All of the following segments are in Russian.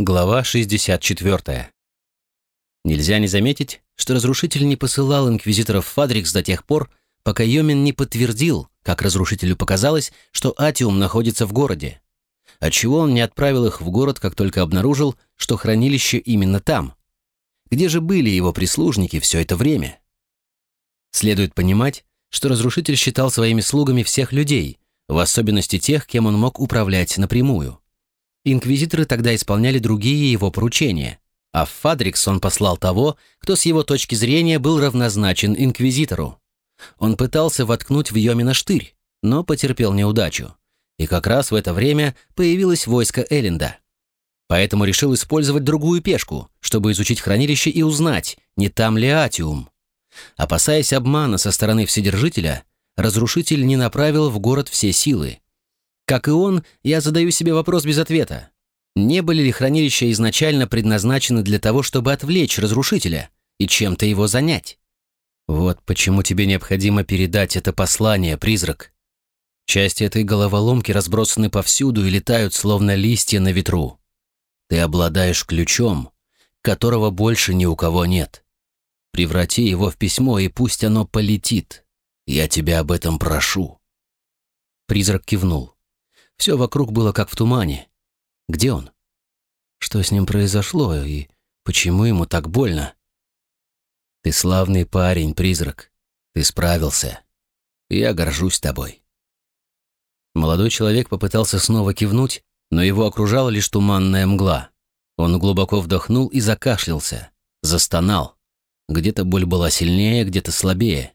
Глава 64. Нельзя не заметить, что разрушитель не посылал инквизиторов Фадрикс до тех пор, пока Йомин не подтвердил, как разрушителю показалось, что Атиум находится в городе. Отчего он не отправил их в город, как только обнаружил, что хранилище именно там? Где же были его прислужники все это время? Следует понимать, что разрушитель считал своими слугами всех людей, в особенности тех, кем он мог управлять напрямую. Инквизиторы тогда исполняли другие его поручения, а в Фадрикс он послал того, кто с его точки зрения был равнозначен инквизитору. Он пытался воткнуть в Йомина штырь, но потерпел неудачу. И как раз в это время появилось войско Элленда. Поэтому решил использовать другую пешку, чтобы изучить хранилище и узнать, не там ли Атиум. Опасаясь обмана со стороны Вседержителя, разрушитель не направил в город все силы, как и он, я задаю себе вопрос без ответа. Не были ли хранилища изначально предназначены для того, чтобы отвлечь разрушителя и чем-то его занять? Вот почему тебе необходимо передать это послание, призрак. Части этой головоломки разбросаны повсюду и летают, словно листья на ветру. Ты обладаешь ключом, которого больше ни у кого нет. Преврати его в письмо, и пусть оно полетит. Я тебя об этом прошу. Призрак кивнул. Все вокруг было как в тумане. Где он? Что с ним произошло и почему ему так больно? Ты славный парень, призрак. Ты справился. Я горжусь тобой. Молодой человек попытался снова кивнуть, но его окружала лишь туманная мгла. Он глубоко вдохнул и закашлялся. Застонал. Где-то боль была сильнее, где-то слабее.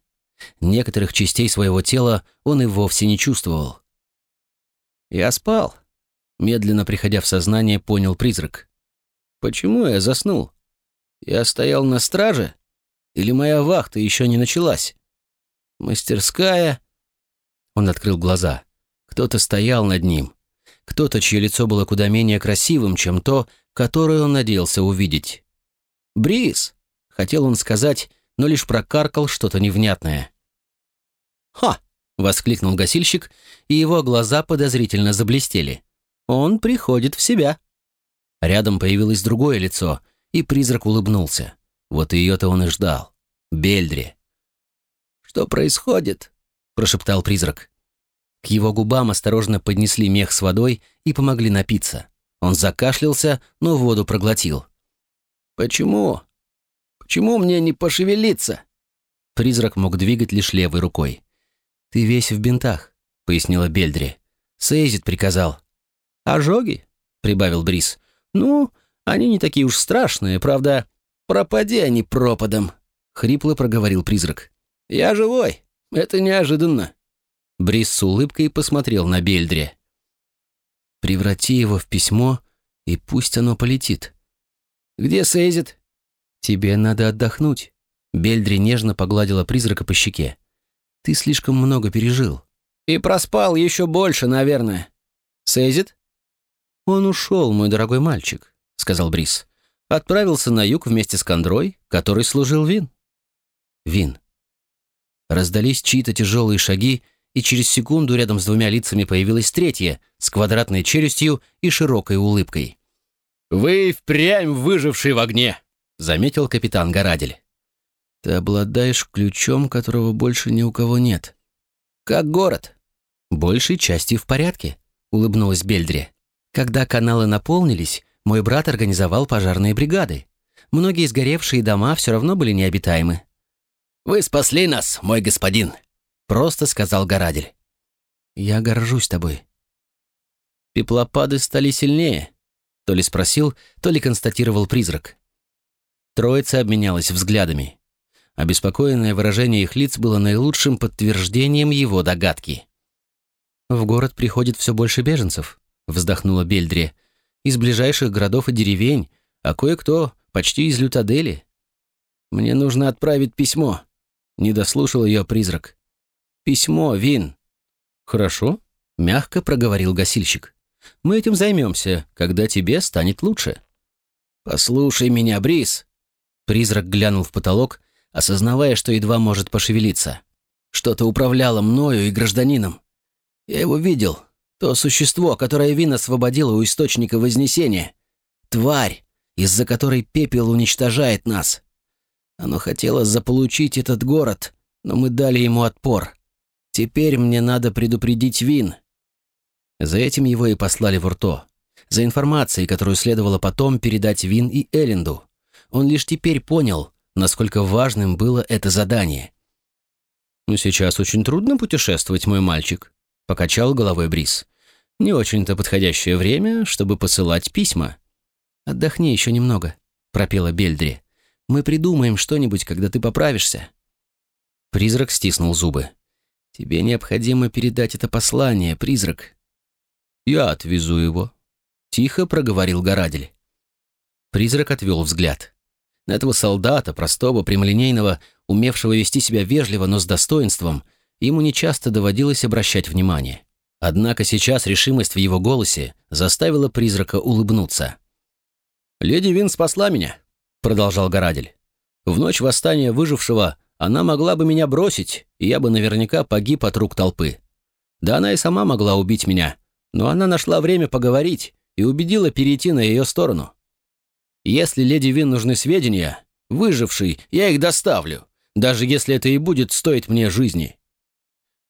Некоторых частей своего тела он и вовсе не чувствовал. «Я спал», — медленно приходя в сознание, понял призрак. «Почему я заснул? Я стоял на страже? Или моя вахта еще не началась? Мастерская...» Он открыл глаза. Кто-то стоял над ним. Кто-то, чье лицо было куда менее красивым, чем то, которое он надеялся увидеть. «Бриз!» — хотел он сказать, но лишь прокаркал что-то невнятное. «Ха!» — воскликнул гасильщик, и его глаза подозрительно заблестели. «Он приходит в себя». Рядом появилось другое лицо, и призрак улыбнулся. Вот ее-то он и ждал. Бельдри. «Что происходит?» — прошептал призрак. К его губам осторожно поднесли мех с водой и помогли напиться. Он закашлялся, но воду проглотил. «Почему? Почему мне не пошевелиться?» Призрак мог двигать лишь левой рукой. «Ты весь в бинтах», — пояснила Бельдри. «Сейзит приказал». «Ожоги?» — прибавил Брис. «Ну, они не такие уж страшные, правда. Пропади они пропадом», — хрипло проговорил призрак. «Я живой. Это неожиданно». Брис с улыбкой посмотрел на Бельдри. «Преврати его в письмо, и пусть оно полетит». «Где Сейзит?» «Тебе надо отдохнуть». Бельдри нежно погладила призрака по щеке. Ты слишком много пережил. И проспал еще больше, наверное. Сейзит? Он ушел, мой дорогой мальчик, сказал Брис. Отправился на юг вместе с Кондрой, который служил Вин. Вин. Раздались чьи-то тяжелые шаги, и через секунду рядом с двумя лицами появилась третья, с квадратной челюстью и широкой улыбкой. «Вы впрямь выживший в огне», — заметил капитан Горадель. Ты обладаешь ключом, которого больше ни у кого нет. Как город. Большей части в порядке, улыбнулась Бельдри. Когда каналы наполнились, мой брат организовал пожарные бригады. Многие сгоревшие дома все равно были необитаемы. «Вы спасли нас, мой господин», — просто сказал Горадель. «Я горжусь тобой». Пеплопады стали сильнее, то ли спросил, то ли констатировал призрак. Троица обменялась взглядами. Обеспокоенное выражение их лиц было наилучшим подтверждением его догадки. «В город приходит все больше беженцев», — вздохнула Бельдри. «Из ближайших городов и деревень, а кое-кто почти из Лютадели». «Мне нужно отправить письмо», — не дослушал ее призрак. «Письмо, Вин». «Хорошо», — мягко проговорил гасильщик. «Мы этим займемся, когда тебе станет лучше». «Послушай меня, Брис!» Призрак глянул в потолок осознавая, что едва может пошевелиться. Что-то управляло мною и гражданином. Я его видел. То существо, которое Вин освободило у Источника Вознесения. тварь, из-за которой пепел уничтожает нас. Оно хотело заполучить этот город, но мы дали ему отпор. Теперь мне надо предупредить Вин». За этим его и послали в Урто. За информацией, которую следовало потом передать Вин и Элленду. Он лишь теперь понял, насколько важным было это задание. «Ну, сейчас очень трудно путешествовать, мой мальчик», — покачал головой Брис. «Не очень-то подходящее время, чтобы посылать письма». «Отдохни еще немного», — пропела Бельдри. «Мы придумаем что-нибудь, когда ты поправишься». Призрак стиснул зубы. «Тебе необходимо передать это послание, призрак». «Я отвезу его», — тихо проговорил Горадель. Призрак отвел взгляд. На этого солдата, простого, прямолинейного, умевшего вести себя вежливо, но с достоинством, ему нечасто доводилось обращать внимание. Однако сейчас решимость в его голосе заставила призрака улыбнуться. «Леди Вин спасла меня», — продолжал Горадель. «В ночь восстания выжившего она могла бы меня бросить, и я бы наверняка погиб от рук толпы. Да она и сама могла убить меня, но она нашла время поговорить и убедила перейти на ее сторону. Если леди Вин нужны сведения, выживший, я их доставлю, даже если это и будет стоить мне жизни».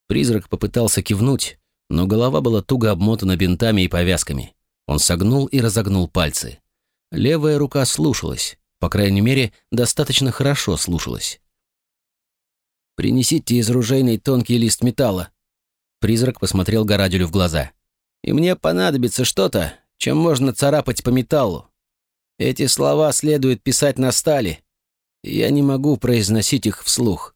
Призрак попытался кивнуть, но голова была туго обмотана бинтами и повязками. Он согнул и разогнул пальцы. Левая рука слушалась, по крайней мере, достаточно хорошо слушалась. «Принесите из ружейной тонкий лист металла». Призрак посмотрел Гораделю в глаза. «И мне понадобится что-то, чем можно царапать по металлу. Эти слова следует писать на стали, я не могу произносить их вслух.